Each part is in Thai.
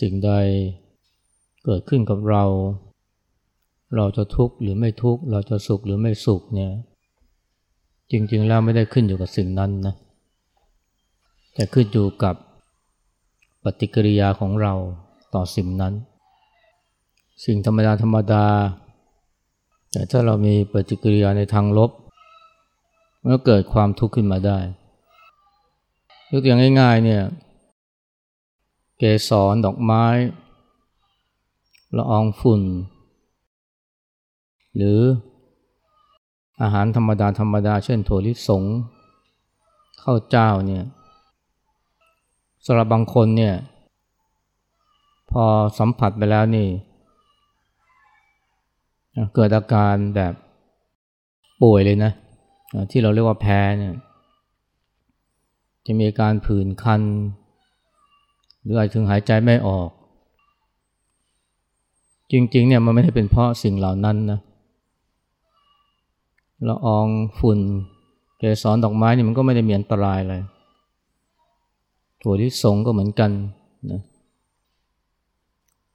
สิ่งใดเกิดขึ้นกับเรา เราจะทุกข์หรือไม่ทุกข์ เราจะสุขหรือไม่สุขเนี่ย จริงๆแล้วไม่ได้ขึ้นอยู่กับสิ่งนั้นนะ แต่ขึ้นอยู่กับปฏิกิริยาของเราต่อสิ่งนั้น สิ่งธรรมดาธรรมดา แต่ถ้าเรามีปฏิกิริยาในทางลบมันก็เกิดความทุกข์ขึ้นมาได้ยกตัวอย่างง่ายๆเนี่ย เกสรดอกไม้ ละอองฝุ่น หรืออาหารธรรมดาธรรมดา เช่นถั่วลิสงข้าวเจ้าเนี่ยสำหรับบางคนเนี่ยพอสัมผัสไปแล้วนี่ เกิดอาการแบบป่วยเลยนะ ที่เราเรียกว่าแพ้เนี่ยจะมีอาการผื่นคัน หรืออาจถึงหายใจไม่ออก จริงๆเนี่ยมันไม่ได้เป็นเพราะสิ่งเหล่านั้นนะละอองฝุ่นเกสรดอกไม้นี่มันก็ไม่ได้มีอันตรายอะไรถั่วที่สงก็เหมือนกันนะ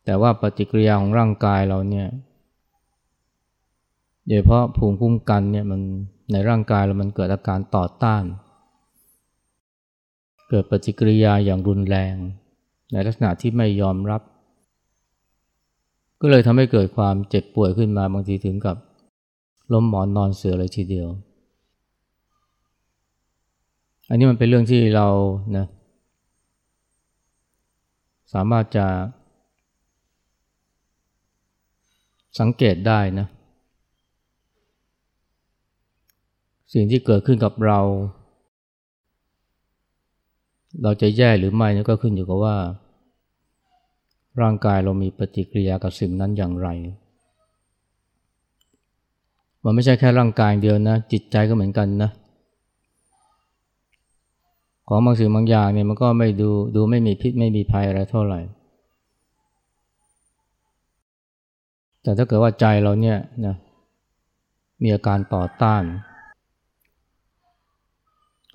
แต่ว่าปฏิกิริยาของร่างกายเราเนี่ยโดยเฉพาะภูมิคุ้มกันเนี่ยมันในร่างกายเรามันเกิดอาการต่อต้าน เกิดปฏิกิริยาอย่างรุนแรง ในลักษณะที่ไม่ยอมรับ ก็เลยทำให้เกิดความเจ็บป่วยขึ้นมาบางทีถึงกับล้มหมอนนอนเสือเลยทีเดียว อันนี้มันเป็นเรื่องที่เรานะสามารถจะสังเกตได้นะ สิ่งที่เกิดขึ้นกับเรา เราจะแย่หรือไม่นี่ก็ขึ้นอยู่กับว่า ร่างกายเรามีปฏิกิริยากับสิ่งนั้นอย่างไร มันไม่ใช่แค่ร่างกายเดียวนะ จิตใจก็เหมือนกันนะ ของบางสิ่งบางอย่างเนี่ยมันก็ไม่ดูดูไม่มีพิษไม่มีภัยอะไรเท่าไหร่ แต่ถ้าเกิดว่าใจเราเนี่ยนะมีอาการต่อต้าน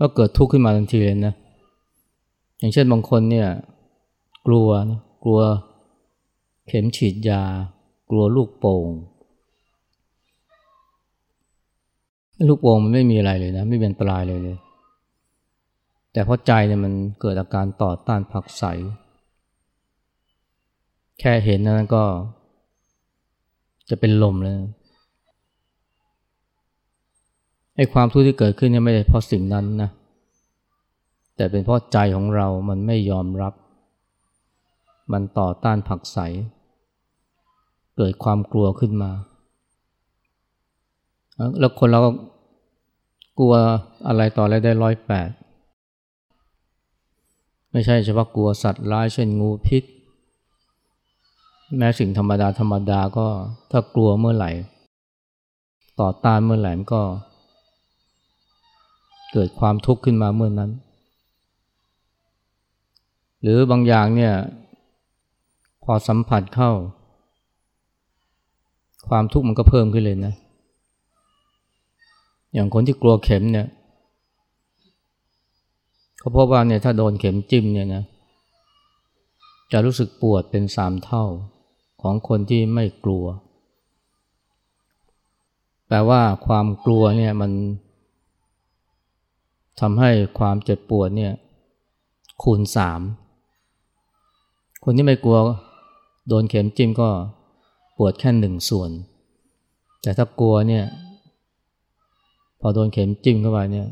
ก็เกิดทุกข์ขึ้นมาทันทีเลยนะ อย่างเช่นบางคนเนี่ยกลัวนะกลัวเข็มฉีดยา กลัวลูกโป่งลูกโป่งมันไม่มีอะไรเลยนะ ไม่เป็นอันตรายเลยเลย แต่เพราะใจเนี่ยมันเกิดอาการต่อต้านผักใส แค่เห็นนั้นก็ จะเป็นลมเลยไอ้ความทุกข์ที่เกิดขึ้นเนี่ยไม่ได้เพราะสิ่งนั้นนะ แต่เป็นเพราะใจของเรามันไม่ยอมรับ มันต่อต้านผักใส เกิดความกลัวขึ้นมา แล้วคนเราก็กลัวอะไรต่ออะไรได้ร้อยแปดไม่ใช่เฉพาะกลัวสัตว์ร้ายเช่นงูพิษ แม้สิ่งธรรมดาธรรมดาก็ถ้ากลัวเมื่อไหร่ ต่อต้านเมื่อไหร่ก็ เกิดความทุกข์ขึ้นมาเมื่อนนั้น หรือบางอย่างเนี่ย พอสัมผัสเข้า ความทุกข์มันก็เพิ่มขึ้นเลยนะ อย่างคนที่กลัวเข็มเนี่ยเขาพบว่าเนี่ยถ้าโดนเข็มจิ้มเนี่ยนะ จะรู้สึกปวดเป็นสามเท่าของคนที่ไม่กลัว แปลว่าความกลัวเนี่ยมันทำให้ความเจ็บปวดเนี่ยคูณสาม คนที่ไม่กลัวโดนเข็มจิ้มก็ปวดแค่หนึ่งส่วน แต่ถ้ากลัวเนี่ย พอโดนเข็มจิ้มเข้าไปเนี่ย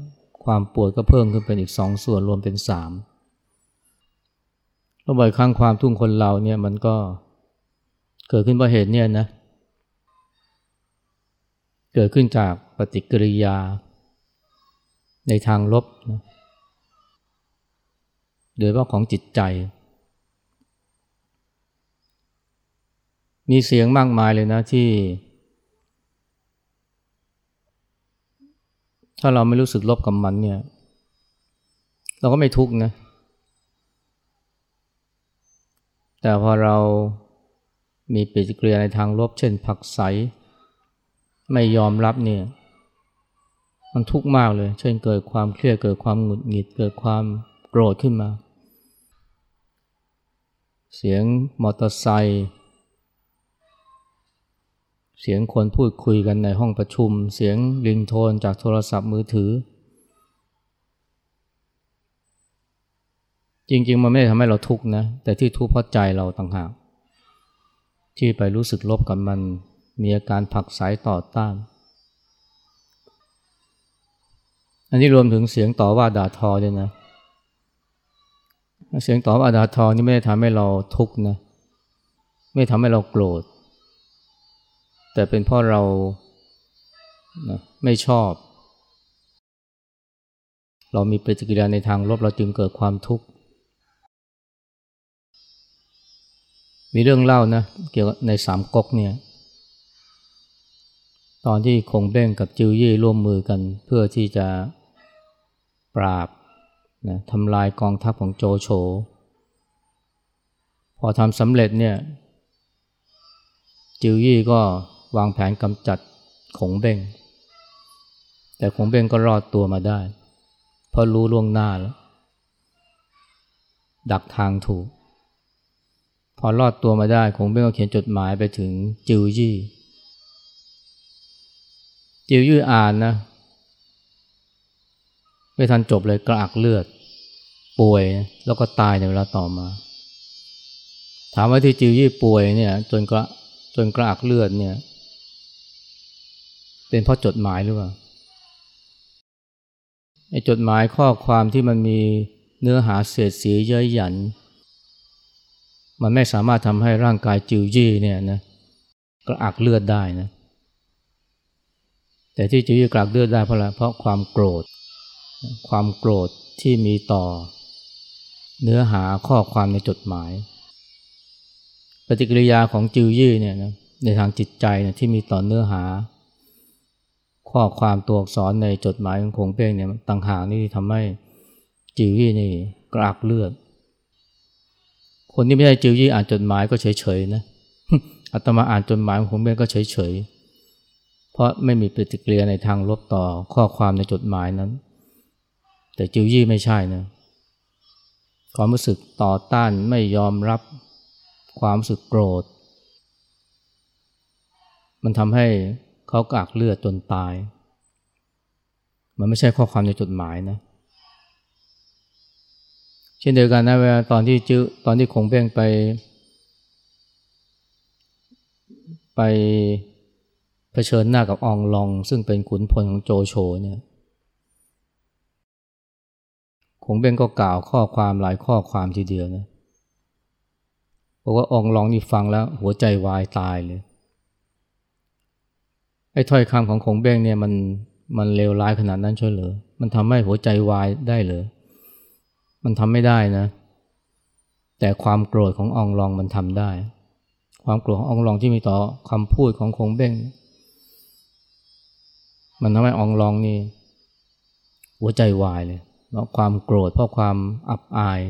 ความปวดก็เพิ่มขึ้นเป็นอีกสองส่วนรวมเป็นสามแล้วบ่อยครั้งความทุ่งคนเราเนี่ยมันก็เกิดขึ้นเพราะเหตุเนี่ยนะ เกิดขึ้นจากปฏิกิริยา ในทางลบนะโดยเฉพาะของจิตใจ มีเสียงมากมายเลยนะที่ ถ้าเราไม่รู้สึกลบกับมันเนี่ย เราก็ไม่ทุกข์นะ แต่พอเรามีปฏิกิริยาในทางลบ เช่นผักใส ไม่ยอมรับเนี่ย มันทุกข์มากเลย เช่นเกิดความเครียดเกิดความหงุดหงิด เกิดความโกรธขึ้นมา เสียงมอเตอร์ไซค์ เสียงคนพูดคุยกันในห้องประชุม เสียงริงโทนจากโทรศัพท์มือถือ จริง ๆ มันไม่ได้ทำให้เราทุกข์นะ แต่ที่ทุกข์เพราะใจเราต่างหาก ที่ไปรู้สึกลบกับมัน มีอาการผักสายต่อต้าน อันนี้รวมถึงเสียงต่อว่าด่าทอด้วยนะเสียงต่อว่าด่าทอนี่ไม่ได้ทำให้เราทุกข์นะ ไม่ทำให้เราโกรธ แต่เป็นเพราะเรานะไม่ชอบ เรามีปฏิกิริยาในทางลบเราจึงเกิดความทุกข์ มีเรื่องเล่านะเกี่ยวกับในสามก๊กเนี่ยตอนที่คงเบ้งกับจิวยี่ร่วมมือกันเพื่อที่จะปราบนะทำลายกองทัพของโจโฉพอทำสำเร็จเนี่ยจิวยี่ก็ วางแผนกำจัดขงเบ้ง แต่ขงเบ้งก็รอดตัวมาได้ เพราะรู้ล่วงหน้าแล้ว ดักทางถูก พอรอดตัวมาได้ขงเบ้งก็เขียนจดหมายไปถึงจิวยี่จิวยี่อ่านนะ ไม่ทันจบเลยกระอักเลือด ป่วยแล้วก็ตายในเวลาต่อมา ถามว่าที่จิวยี่ป่วยเนี่ยจนกระจนกระอักเลือดเนี่ย เป็นเพราะจดหมายหรือเปล่าไอ้จดหมายข้อความที่มันมีเนื้อหาเสียดสีเย้ยหยัน มันไม่สามารถทำให้ร่างกายจิวยี่เนี่ยนะกระอักเลือดได้นะแต่ที่จิวยี่กระอักเลือดได้เพราะอะไรเพราะความโกรธ ความโกรธที่มีต่อ เนื้อหาข้อความในจดหมาย ปฏิกิริยาของจิวยี่เนี่ยนะในทางจิตใจเนี่ยที่มีต่อเนื้อหา ข้อความตัวอักษรในจดหมายของคงเป้งเนี่ยต่างหากนี่ทำให้จิวยี่นี่กรากเลือด คนที่ไม่ใช่จิวยี่อ่านจดหมายก็เฉยๆนะอาตมาอ่านจดหมายของคงเป้งก็เฉยๆเพราะไม่มีปฏิกิริยาในทางลบต่อข้อความในจดหมายนั้น แต่จิวยี่ไม่ใช่นะความรู้สึกต่อต้านไม่ยอมรับความรู้สึกโกรธ มันทำให้ เขากากเลือดจนตาย มันไม่ใช่ข้อความในจดหมายนะ เช่นเดียวกันนะเวลาตอนที่จื้อตอนที่คงเพ่งไป ไปเผชิญหน้ากับอองลอง ซึ่งเป็นขุนพลของโจโฉเนี่ยคงเบ้งก็กล่าวข้อความหลายข้อความทีเดียวนะบอกว่าองลองนี่ฟังแล้วหัวใจวายตายเลย ไอ้ถ้อยคำของคงเบ้งเนี่ยมันมันเลวร้ายขนาดนั้นช่วยเหรอ มันทำให้หัวใจวายได้เหรอ มันทำไม่ได้นะ แต่ความโกรธขององลองมันทำได้ ความโกรธขององลองที่มีต่อคำพูดของคงเบ้ง มันทำให้องลองนี่ หัวใจวายเลยเพราะความโกรธเพราะความอับอาย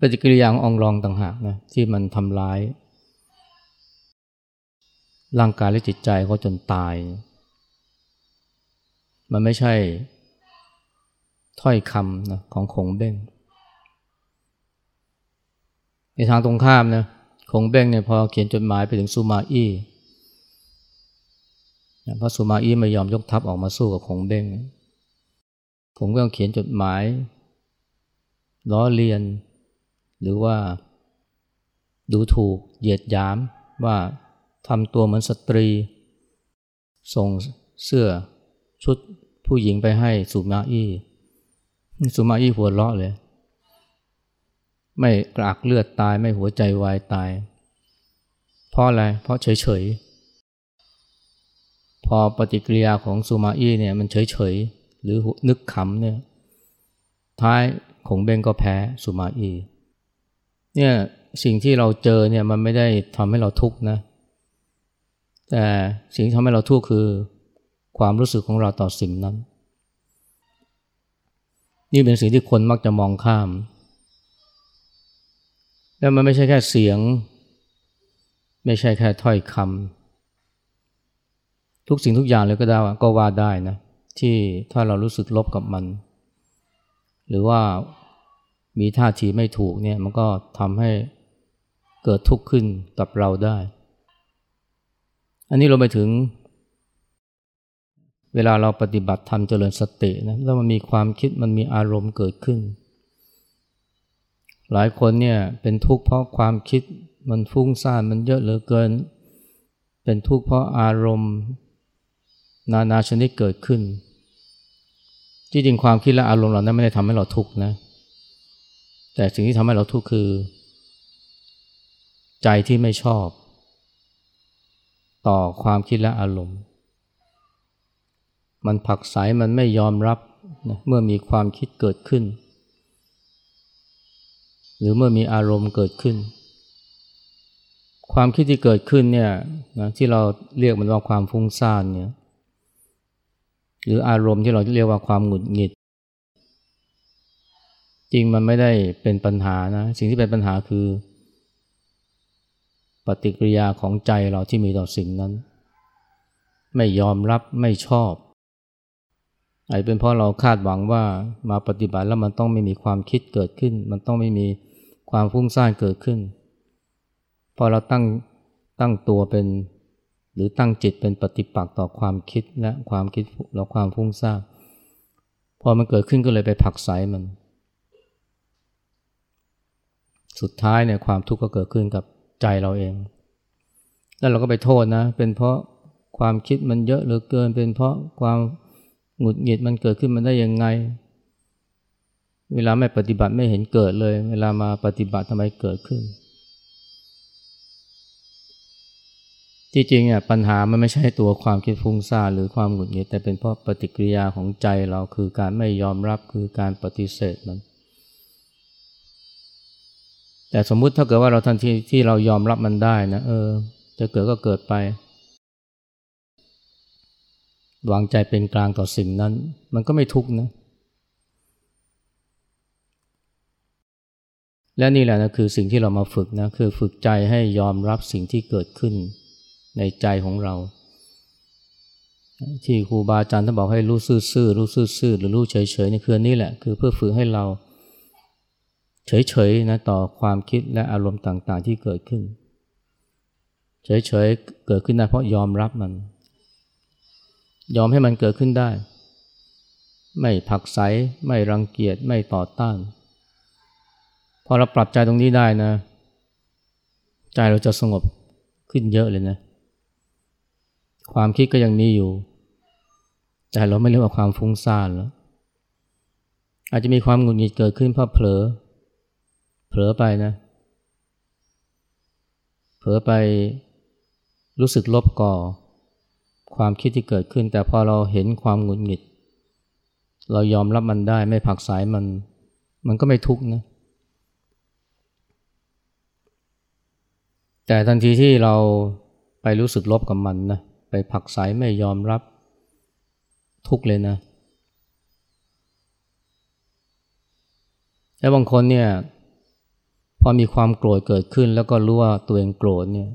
ปฏิกิริยาขององลองต่างหากนะที่มันทำร้าย ร่างกายและจิตใจเขาจนตาย มันไม่ใช่ ถ้อยคำนะของคงเบ้ง ในทางตรงข้ามนะคงเบ้งเนี่ยพอเขียนจดหมายไปถึงซูมาอี้เพราะซูมาอี้ไม่ยอมยกทัพออกมาสู้กับคงเบ้งคงเบ้งเขียนจดหมายล้อเลียน หรือว่า ดูถูกเหยียดยามว่า ทำตัวเหมือนสตรี ส่งเสื้อชุดผู้หญิงไปให้สุมาอี้สุมาอี้หัวเราะเลย ไม่กรากเลือดตายไม่หัวใจวายตาย เพราะอะไร เพราะเฉยๆ พอปฏิกิริยาของสุมาอี้เนี่ยมันเฉยๆ หรือนึกขำเนี่ยท้ายขงเบงก็แพ้สุมาอี้เนี่ยสิ่งที่เราเจอเนี่ยมันไม่ได้ทำให้เราทุกข์นะ แต่สิ่งที่ทำให้เราทุกข์คือ ความรู้สึกของเราต่อสิ่งนั้น นี่เป็นสิ่งที่คนมักจะมองข้าม แล้วมันไม่ใช่แค่เสียง ไม่ใช่แค่ถ้อยคำทุกสิ่งทุกอย่างเลยก็ได้ก็ว่าได้นะที่ถ้าเรารู้สึกลบกับมัน หรือว่ามีท่าทีไม่ถูกเนี่ยมันก็ทำให้เกิดทุกข์ขึ้นกับเราได้ อันนี้เราไปถึง เวลาเราปฏิบัติธรรมเจริญสตินะแล้วมันมีความคิดมันมีอารมณ์เกิดขึ้น หลายคนเนี่ยเป็นทุกข์เพราะความคิดมันฟุ้งซ่านมันเยอะเหลือเกิน เป็นทุกข์เพราะอารมณ์ นานาชนิดเกิดขึ้นที่จริงความคิดและอารมณ์เหล่านั้นไม่ได้ทำให้เราทุกข์นะ แต่สิ่งที่ทำให้เราทุกข์คือ ใจที่ไม่ชอบ ต่อความคิดและอารมณ์ มันผักใสมันไม่ยอมรับนะเมื่อมีความคิดเกิดขึ้น หรือเมื่อมีอารมณ์เกิดขึ้น ความคิดที่เกิดขึ้นเนี่ยนะที่เราเรียกมันว่าความฟุ้งซ่านเนี่ยหรืออารมณ์ที่เราเรียกว่าความหงุดหงิด จริงมันไม่ได้เป็นปัญหานะ สิ่งที่เป็นปัญหาคือ ปฏิกิริยาของใจเราที่มีต่อสิ่งนั้น ไม่ยอมรับไม่ชอบอาจเป็นเพราะเราคาดหวังว่ามาปฏิบัติแล้วมันต้องไม่มีความคิดเกิดขึ้น มันต้องไม่มีความฟุ้งซ่านเกิดขึ้น พอเราตั้งตั้งตัวเป็นหรือตั้งจิตเป็นปฏิปักษ์ต่อความคิดและความคิดและความฟุ้งซ่านพอมันเกิดขึ้นก็เลยไปผักใสมัน สุดท้ายเนี่ยความทุกข์ก็เกิดขึ้นกับ ใจเราเอง แล้วเราก็ไปโทษนะ เป็นเพราะความคิดมันเยอะเหลือเกิน เป็นเพราะความหงุดหงิดมันเกิดขึ้นมันได้ยังไง เวลาไม่ปฏิบัติไม่เห็นเกิดเลย เวลามาปฏิบัติทำไมเกิดขึ้นที่จริงอะปัญหามันไม่ใช่ตัวความคิดฟุ้งซ่านหรือความหงุดหงิดแต่เป็นเพราะปฏิกิริยาของใจเราคือการไม่ยอมรับคือการปฏิเสธมัน แต่สมมุติถ้าเกิดว่าเราทันทีที่เรายอมรับมันได้นะเออ จะเกิดก็เกิดไป วางใจเป็นกลางต่อสิ่งนั้น มันก็ไม่ทุกข์นะ และนี่แหละนะคือสิ่งที่เรามาฝึกนะคือฝึกใจให้ยอมรับสิ่งที่เกิดขึ้นในใจของเรา ที่ครูบาอาจารย์ท่านบอกให้รู้ซื่อๆรู้ซื่อๆหรือรู้เฉยๆนี่คือนี่แหละ คือเพื่อฝึกให้เรา เฉยๆนะต่อความคิดและอารมณ์ต่างๆ ที่เกิดขึ้น เฉยๆเกิดขึ้นได้เพราะยอมรับมัน ยอมให้มันเกิดขึ้นได้ ไม่ผักใสไม่รังเกียจไม่ต่อต้าน พอเราปรับใจตรงนี้ได้นะ ใจเราจะสงบขึ้นเยอะเลยนะ ความคิดก็ยังมีอยู่แต่เราไม่เรียกว่าความฟุ้งซ่านแล้วอาจจะมีความหงุดหงิดเกิดขึ้นเพราะเผลอ ผลอไปนะ เผลอไปรู้สึกลบก่อ ความคิดที่เกิดขึ้น แต่พอเราเห็นความหงุดหงิด เรายอมรับมันได้ไม่ผักสายมัน มันก็ไม่ทุกข์นะ แต่ทันทีที่เราไปรู้สึกลบกับมันนะ ไปผักสายไม่ยอมรับทุกเลยนะ แล้วบางคนเนี่ย อมีความโกรธเกิดขึ้น แล้วก็รู้ว่าตัวเองโกรธเนี่ย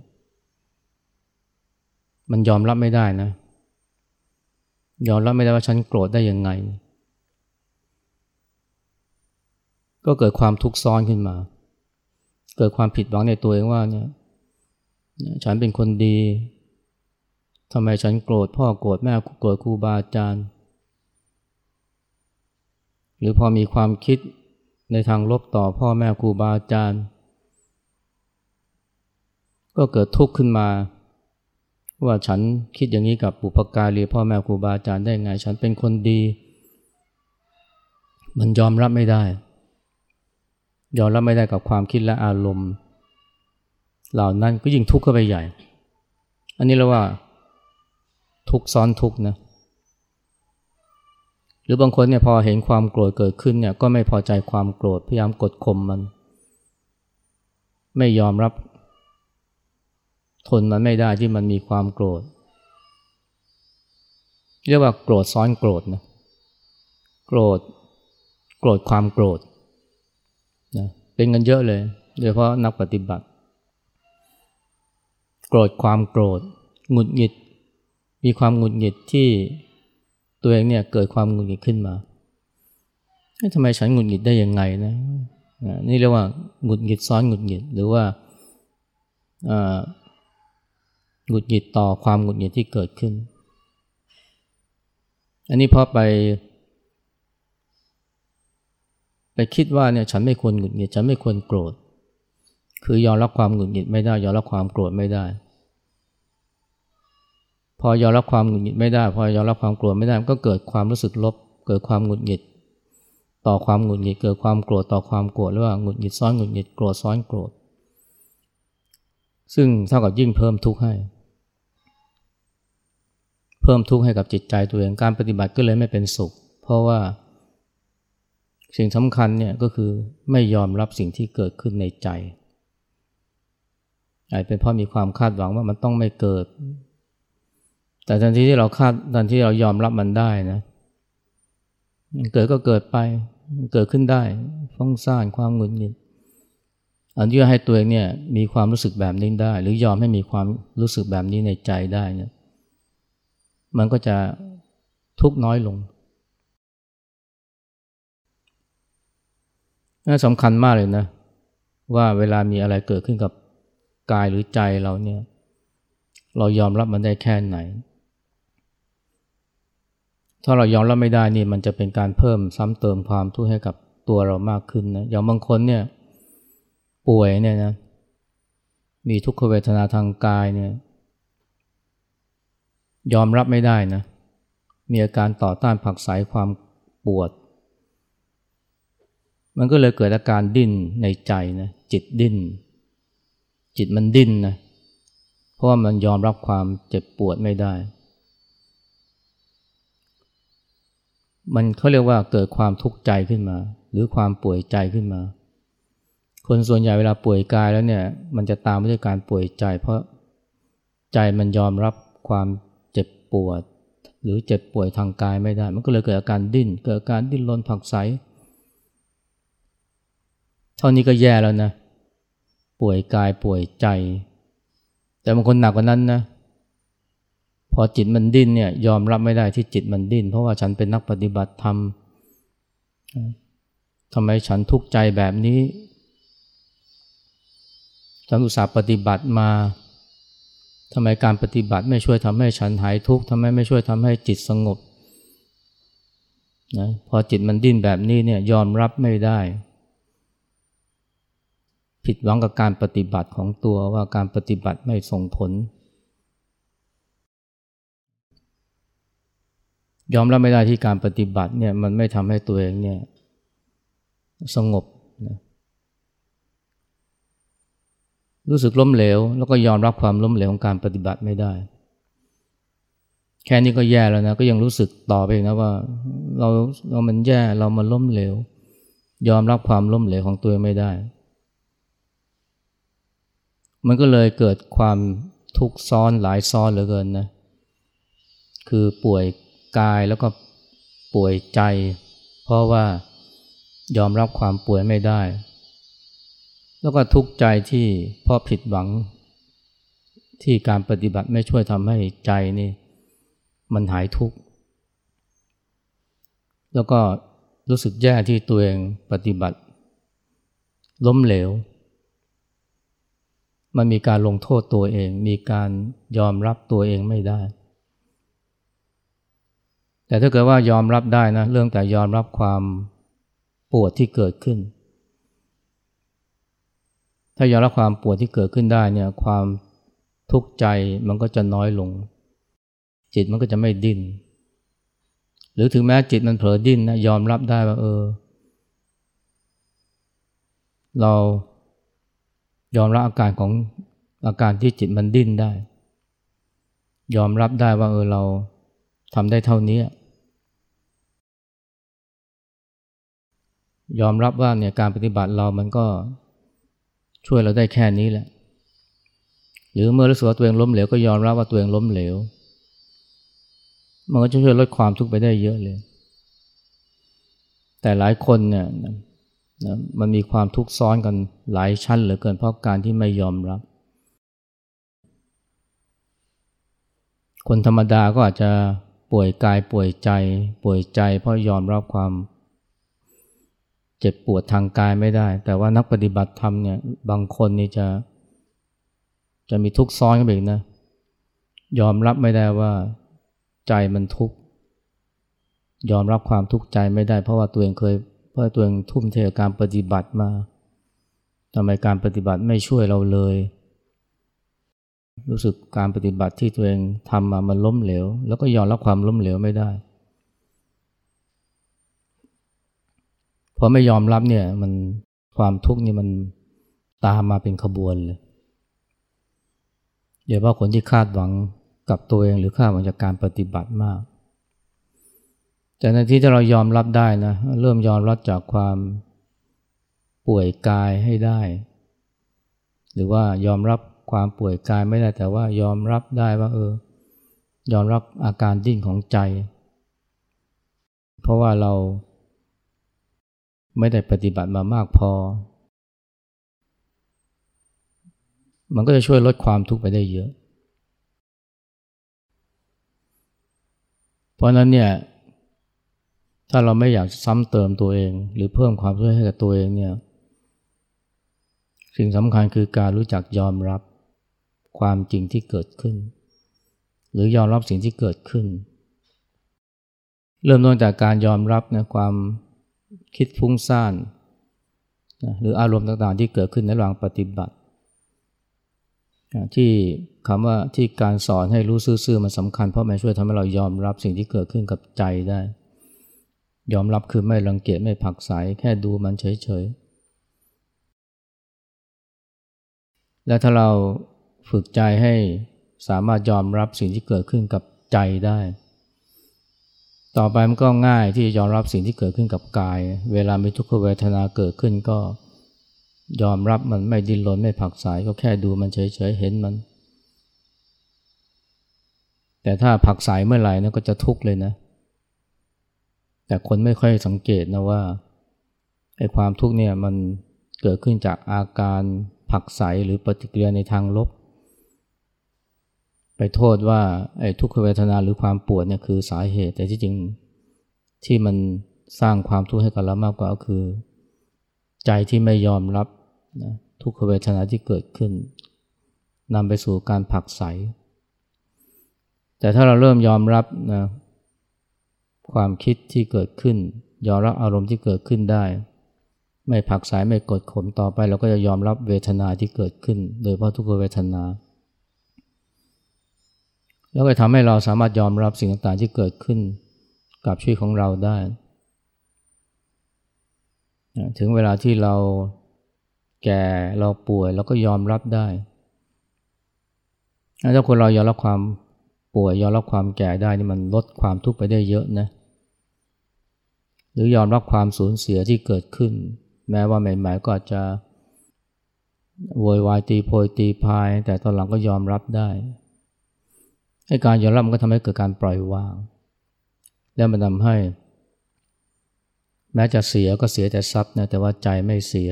มันยอมรับไม่ได้นะ ยอมรับไม่ได้ว่าฉันโกรธได้ยังไง ก็เกิดความทุกข์ซ้อนขึ้นมา เกิดความผิดหวังในตัวเองว่าเนี่ย ฉันเป็นคนดีทำไมฉันโกรธพ่อโกรธแม่โกรธครูบาอาจารย์ หรือพอมีความคิด ในทางลบต่อพ่อแม่ครูบาอาจารย์ ก็เกิดทุกข์ขึ้นมา ว่าฉันคิดอย่างนี้กับบุพการีพ่อแม่ครูบาอาจารย์ได้ไง ฉันเป็นคนดี มันยอมรับไม่ได้ ยอมรับไม่ได้กับความคิดและอารมณ์ เหล่านั้นก็ยิ่งทุกข์เข้าไปใหญ่ อันนี้เราว่าทุกซ้อนทุกนะ หรือบางคนเนี่ยพอเห็นความโกรธเกิดขึ้นเนี่ยก็ไม่พอใจความโกรธพยายามกดข่มมัน ไม่ยอมรับทนมันไม่ได้ที่มันมีความโกรธ เรียกว่าโกรธซ้อนโกรธนะโกรธโกรธความโกรธนะเป็นกันเยอะเลยโดยเฉพาะนักปฏิบัติ โกรธความโกรธหงุดหงิด มีความหงุดหงิดที่ ตัวเองเนี่ยเกิดความหงุดหงิดขึ้นมาทำไมฉันหงุดหงิดได้ยังไงนะนี่เรียกว่าหงุดหงิดซ้อนหงุดหงิดหรือว่าหงุดหงิดต่อความหงุดหงิดที่เกิดขึ้น อันนี้พอไป ไปคิดว่าเนี่ยฉันไม่ควรหงุดหงิดฉันไม่ควรโกรธ คือยอมรับความหงุดหงิดไม่ได้ยอมรับความโกรธไม่ได้ พอยอมรับความหงุดหงิดไม่ได้ พอยอมรับความโกรธไม่ได้ก็เกิดความรู้สึกลบ เกิดความหงุดหงิด ต่อความหงุดหงิดเกิดความโกรธต่อความโกรธหรือว่าหงุดหงิดซ้อนหงุดหงิดโกรธซ้อนโกรธ ซึ่งเท่ากับยิ่งเพิ่มทุกข์ให้ เพิ่มทุกข์ให้กับจิตใจตัวเองการปฏิบัติก็เลยไม่เป็นสุข เพราะว่า สิ่งสำคัญเนี่ยก็คือไม่ยอมรับสิ่งที่เกิดขึ้นในใจอาจเป็นเพราะมีความคาดหวังว่ามันต้องไม่เกิด แต่ทันทีที่เราคาดทันทีที่เรายอมรับมันได้นะ เกิดก็เกิดไป เกิดขึ้นได้ฟ้องซ่านความหงุดหงิดอันที่ให้ตัวเองเนี่ยมีความรู้สึกแบบนี้ได้ หรือยอมให้มีความรู้สึกแบบนี้ในใจได้เนี่ยมันก็จะทุกน้อยลงน่าสำคัญมากเลยนะ ว่าเวลามีอะไรเกิดขึ้นกับกายหรือใจเราเนี่ย เรายอมรับมันได้แค่ไหน ถ้าเรายอมรับไม่ได้นี่มันจะเป็นการเพิ่มซ้ำเติมความทุกข์ให้กับตัวเรามากขึ้นนะอย่างบางคนเนี่ยป่วยเนี่ยนะมีทุกขเวทนาทางกายเนี่ยยอมรับไม่ได้นะมีอาการต่อต้านผักสายความปวด มันก็เลยเกิดอาการดิ้นในใจนะจิตดิ้น จิตมันดิ้นนะเพราะว่ามันยอมรับความเจ็บปวดไม่ได้ มันเขาเรียกว่าเกิดความทุกข์ใจขึ้นมา หรือความป่วยใจขึ้นมา คนส่วนใหญ่เวลาป่วยกายแล้วเนี่ยมันจะตามไปด้วยการป่วยใจ เพราะใจมันยอมรับความเจ็บปวด หรือเจ็บป่วยทางกายไม่ได้ มันก็เลยเกิดอาการดิ้น เกิดอาการดิ้นรนผักใสเท่านี้ก็แย่แล้วนะ ป่วยกายป่วยใจ แต่บางคนหนักกว่านั้นนะ พอจิตมันดิ้นเนี่ยยอมรับไม่ได้ที่จิตมันดิ้นเพราะว่าฉันเป็นนักปฏิบัติธรรมทำไมฉันทุกข์ใจแบบนี้ฉันอุตส่าห์ปฏิบัติมาทำไมการปฏิบัติไม่ช่วยทำให้ฉันหายทุกข์ทำไมไม่ช่วยทำให้จิตสงบนะพอจิตมันดิ้นแบบนี้เนี่ยยอมรับไม่ได้ ผิดหวังกับการปฏิบัติของตัวว่าการปฏิบัติไม่ส่งผล ยอมรับไม่ได้ที่การปฏิบัติเนี่ยมันไม่ทำให้ตัวเองเนี่ยสงบนะรู้สึกล้มเหลว แล้วก็ยอมรับความล้มเหลวของการปฏิบัติไม่ได้ แค่นี้ก็แย่แล้วนะก็ยังรู้สึกต่อไปนะว่าเราเรามันแย่เรามันล้มเหลว ยอมรับความล้มเหลวของตัวเองไม่ได้ มันก็เลยเกิดความทุกข์ซ้อนหลายซ้อนเหลือเกินนะคือป่วย กายแล้วก็ป่วยใจ เพราะว่ายอมรับความป่วยไม่ได้ แล้วก็ทุกข์ใจที่พ่อผิดหวัง ที่การปฏิบัติไม่ช่วยทำให้ใจนี่มันหายทุกข์ แล้วก็รู้สึกแย่ที่ตัวเองปฏิบัติ ล้มเหลว มันมีการลงโทษตัวเอง มีการยอมรับตัวเองไม่ได้ แต่ถ้าเกิดว่ายอมรับได้นะเรื่องแต่ยอมรับความปวดที่เกิดขึ้น ถ้ายอมรับความปวดที่เกิดขึ้นได้เนี่ยความทุกข์ใจมันก็จะน้อยลง จิตมันก็จะไม่ดิ้นหรือถึงแม้จิตมันเผลอดิ้นนะยอมรับได้ว่าเออ เรายอมรับอาการของอาการที่จิตมันดิ้นได้ ยอมรับได้ว่าเออเราทำได้เท่านี้ ยอมรับว่าเนี่ยการปฏิบัติเรามันก็ช่วยเราได้แค่นี้แหละ หรือเมื่อรู้สึกว่าตัวเองล้มเหลวก็ยอมรับว่าตัวเองล้มเหลว มันก็จะช่วยลดความทุกข์ไปได้เยอะเลย แต่หลายคนเนี่ยนะมันมีความทุกข์ซ้อนกันหลายชั้นเหลือเกินเพราะการที่ไม่ยอมรับ คนธรรมดาก็อาจจะป่วยกายป่วยใจ ป่วยใจเพราะยอมรับความ เจ็บปวดทางกายไม่ได้ แต่ว่านักปฏิบัติธรรมเนี่ยบางคนนี่จะจะมีทุกข์ซ้อนกันอีกนะ ยอมรับไม่ได้ว่าใจมันทุกข์ยอมรับความทุกข์ใจไม่ได้ เพราะว่าตัวเองเคย เพราะตัวเองทุ่มเทการปฏิบัติมาทำไมการปฏิบัติไม่ช่วยเราเลย รู้สึกการปฏิบัติที่ตัวเองทำมามันล้มเหลว แล้วก็ยอมรับความล้มเหลวไม่ได้ พอไม่ยอมรับเนี่ย มันความทุกข์นี่มันตามมาเป็นขบวนเลยเดี๋ยวว่าคนที่คาดหวังกับตัวเองหรือคาดหวังจากการปฏิบัติมาก แต่ในที่ที่เรายอมรับได้นะเริ่มยอมรับจากความป่วยกายให้ได้ หรือว่ายอมรับความป่วยกายไม่ได้แต่ว่ายอมรับได้ว่า เออ ยอมรับอาการดิ้นของใจ เพราะว่าเรา ไม่ได้ปฏิบัติมามากพอ มันก็จะช่วยลดความทุกข์ไปได้เยอะ เพราะนั้นเนี่ย ถ้าเราไม่อยากซ้ำเติมตัวเอง หรือเพิ่มความช่วยให้กับตัวเองเนี่ย สิ่งสำคัญคือการรู้จักยอมรับความจริงที่เกิดขึ้น หรือยอมรับสิ่งที่เกิดขึ้น เริ่มต้นจากการยอมรับนะความ คิดฟุ้งซ่านนะหรืออารมณ์ต่างๆ ที่เกิดขึ้นในระหว่างปฏิบัติที่คำว่าที่การสอนให้รู้ซื่อๆมันสำคัญเพราะมันช่วยทำให้เรายอมรับสิ่งที่เกิดขึ้นกับใจได้ ยอมรับคือไม่รังเกียจไม่ผักใสแค่ดูมันเฉยๆ และถ้าเราฝึกใจให้สามารถยอมรับสิ่งที่เกิดขึ้นกับใจได้ ต่อไปมันก็ง่ายที่จะยอมรับสิ่งที่เกิดขึ้นกับกาย เวลามีทุกขเวทนาเกิดขึ้นก็ยอมรับมันไม่ดิ้นรนไม่ผักสายก็แค่ดูมันเฉยๆเห็นมัน แต่ถ้าผักสายเมื่อไหร่นะก็จะทุกข์เลยนะ แต่คนไม่ค่อยสังเกตนะว่าไอ้ความทุกข์เนี่ยมันเกิดขึ้นจากอาการผักใสหรือปฏิกิริยาในทางลบ ไปโทษว่าไอ้ทุกขเวทนาหรือความปวดเนี่ยคือสาเหตุ แต่ที่จริงที่มันสร้างความทุกข์ให้กับเรามากกว่าก็คือ ใจที่ไม่ยอมรับนะทุกขเวทนาที่เกิดขึ้นนำไปสู่การผักใส แต่ถ้าเราเริ่มยอมรับนะความคิดที่เกิดขึ้น ยอมรับอารมณ์ที่เกิดขึ้นได้ ไม่ผักสายไม่กดข่มต่อไป เราก็จะยอมรับเวทนาที่เกิดขึ้น โดยเพราะทุกขเวทนา แล้วก็ทำให้เราสามารถยอมรับสิ่งต่างๆที่เกิดขึ้นกับชีวิตของเราได้ ถึงเวลาที่เราแก่เราป่วยเราก็ยอมรับได้ถ้าคนเรายอมรับความป่วยยอมรับความแก่ได้นี่มันลดความทุกข์ไปได้เยอะนะ หรือยอมรับความสูญเสียที่เกิดขึ้น แม้ว่าใหม่ๆก็อาจจะโวยวายตีโพยตีพาย แต่ตอนหลังก็ยอมรับได้ การยอมรับมันก็ทำให้เกิดการปล่อยวาง แล้วมันทำให้ แม้จะเสียก็เสียแต่ทรัพย์นะแต่ว่าใจไม่เสีย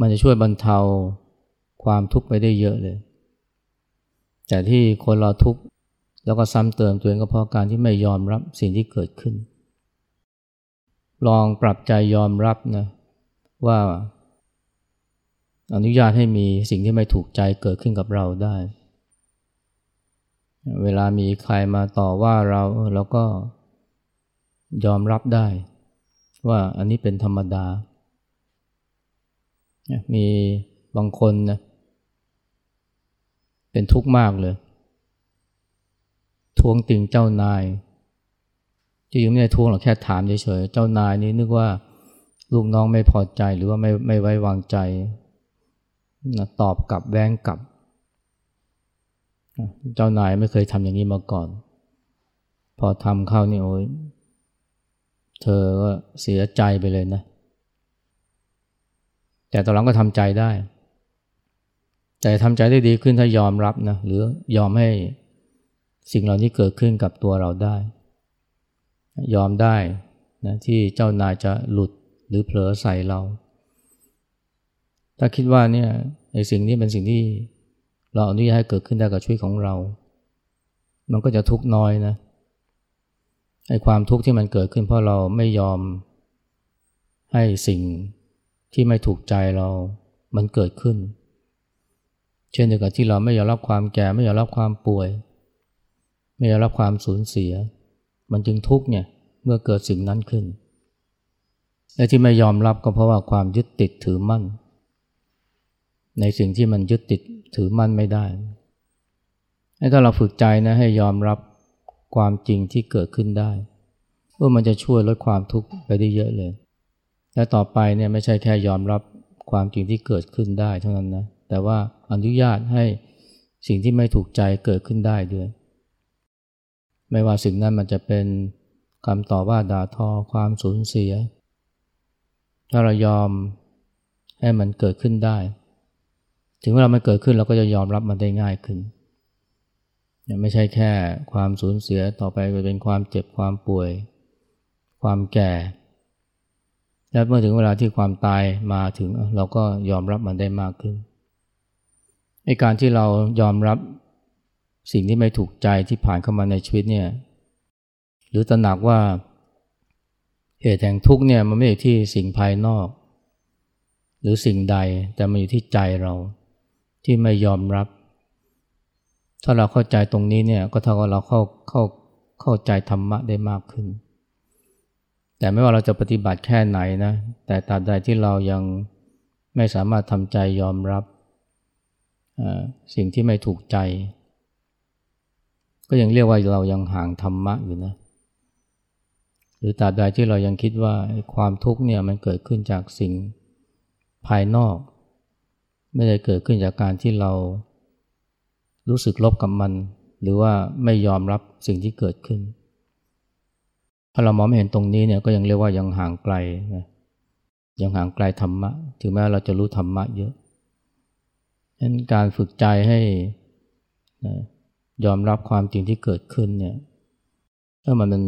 มันจะช่วยบรรเทาความทุกข์ไปได้เยอะเลย แต่ที่คนเราทุกข์แล้วก็ซ้ำเติมตัวเองก็เพราะการที่ไม่ยอมรับสิ่งที่เกิดขึ้น ลองปรับใจยอมรับนะว่าอนุญาตให้มีสิ่งที่ไม่ถูกใจเกิดขึ้นกับเราได้ เวลามีใครมาต่อว่าเราเราก็ยอมรับได้ ว่าอันนี้เป็นธรรมดา มีบางคนนะเป็นทุกข์มากเลย ทวงติงเจ้านายจริงไม่ได้ทวงหรอกแค่ถามเฉยๆ เจ้านายนี่นึกว่าลูกน้องไม่พอใจหรือว่าไม่ไม่ไว้วางใจนะตอบกลับแว้งกลับ เจ้านายไม่เคยทำอย่างนี้มาก่อน พอทำเข้านี่โอ้ยเธอก็เสียใจไปเลยนะ แต่ตอนหลังก็ทำใจได้ แต่ทำใจได้ดีขึ้นถ้ายอมรับนะหรือยอมให้สิ่งเหล่านี้เกิดขึ้นกับตัวเราได้ ยอมได้นะที่เจ้านายจะหลุดหรือเผลอใส่เรา ถ้าคิดว่าเนี่ยในสิ่งนี้เป็นสิ่งที่ เราอนุญาตให้เกิดขึ้นได้กับชีวิตของเรา มันก็จะทุกข์น้อยนะไอ้ความทุกข์ที่มันเกิดขึ้นเพราะเราไม่ยอมให้สิ่งที่ไม่ถูกใจเรา มันเกิดขึ้น เช่นเดียวกับที่เราไม่ยอมรับความแก่ไม่ยอมรับความป่วย ไม่ยอมรับความสูญเสีย มันจึงทุกข์เนี่ยเมื่อเกิดสิ่งนั้นขึ้นและที่ไม่ยอมรับก็เพราะว่าความยึดติดถือมั่น ในสิ่งที่มันยึดติดถือมั่นไม่ได้ถ้าเราฝึกใจนะให้ยอมรับความจริงที่เกิดขึ้นได้ว่ามันจะช่วยลดความทุกข์ไปได้เยอะเลย และต่อไปเนี่ยไม่ใช่แค่ยอมรับความจริงที่เกิดขึ้นได้เท่านั้นนะ แต่ว่าอนุญาตให้สิ่งที่ไม่ถูกใจเกิดขึ้นได้ด้วย ไม่ว่าสิ่งนั้นมันจะเป็นคำต่อว่าด่าทอความสูญเสีย ถ้าเรายอมให้มันเกิดขึ้นได้ ถึงเวลามันเกิดขึ้นเราก็จะยอมรับมันได้ง่ายขึ้นไม่ใช่แค่ความสูญเสียต่อไปไปเป็นความเจ็บความป่วย ความแก่ และเมื่อถึงเวลาที่ความตายมาถึงเราก็ยอมรับมันได้มากขึ้นในการที่เรายอมรับสิ่งที่ไม่ถูกใจที่ผ่านเข้ามาในชีวิตเนี่ยหรือตระหนักว่าเหตุแห่งทุกเนี่ยมันไม่อยู่ที่สิ่งภายนอก หรือสิ่งใดแต่มันอยู่ที่ใจเรา ที่ไม่ยอมรับ ถ้าเราเข้าใจตรงนี้เนี่ยก็เท่ากับเราเข้าเข้าเข้าใจธรรมะได้มากขึ้น แต่ไม่ว่าเราจะปฏิบัติแค่ไหนนะแต่ตราบใดที่เรายังไม่สามารถทำใจยอมรับสิ่งที่ไม่ถูกใจ ก็ยังเรียกว่าเรายังห่างธรรมะอยู่นะหรือตราบใดที่เรายังคิดว่าความทุกข์เนี่ยมันเกิดขึ้นจากสิ่งภายนอก ไม่ได้เกิดขึ้นจากการที่เรารู้สึกลบกับมัน หรือว่าไม่ยอมรับสิ่งที่เกิดขึ้น ถ้าเรามองไม่เห็นตรงนี้เนี่ยก็ยังเรียกว่ายังห่างไกลนะยังห่างไกลธรรมะ ถึงแม้เราจะรู้ธรรมะเยอะฉะนั้นการฝึกใจให้นะยอมรับความจริงที่เกิดขึ้นเนี่ยถ้ามันมัน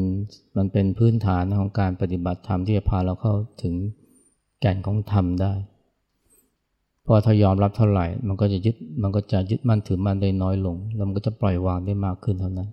มันเป็นพื้นฐานของการปฏิบัติธรรมที่จะพาเราเข้าถึงแก่นของธรรมได้ พอถ้ายอมรับเท่าไหร่ มันก็จะยึดมันก็จะยึดมั่นถือมั่นได้น้อยลง แล้วมันก็จะปล่อยวางได้มากขึ้นเท่านั้น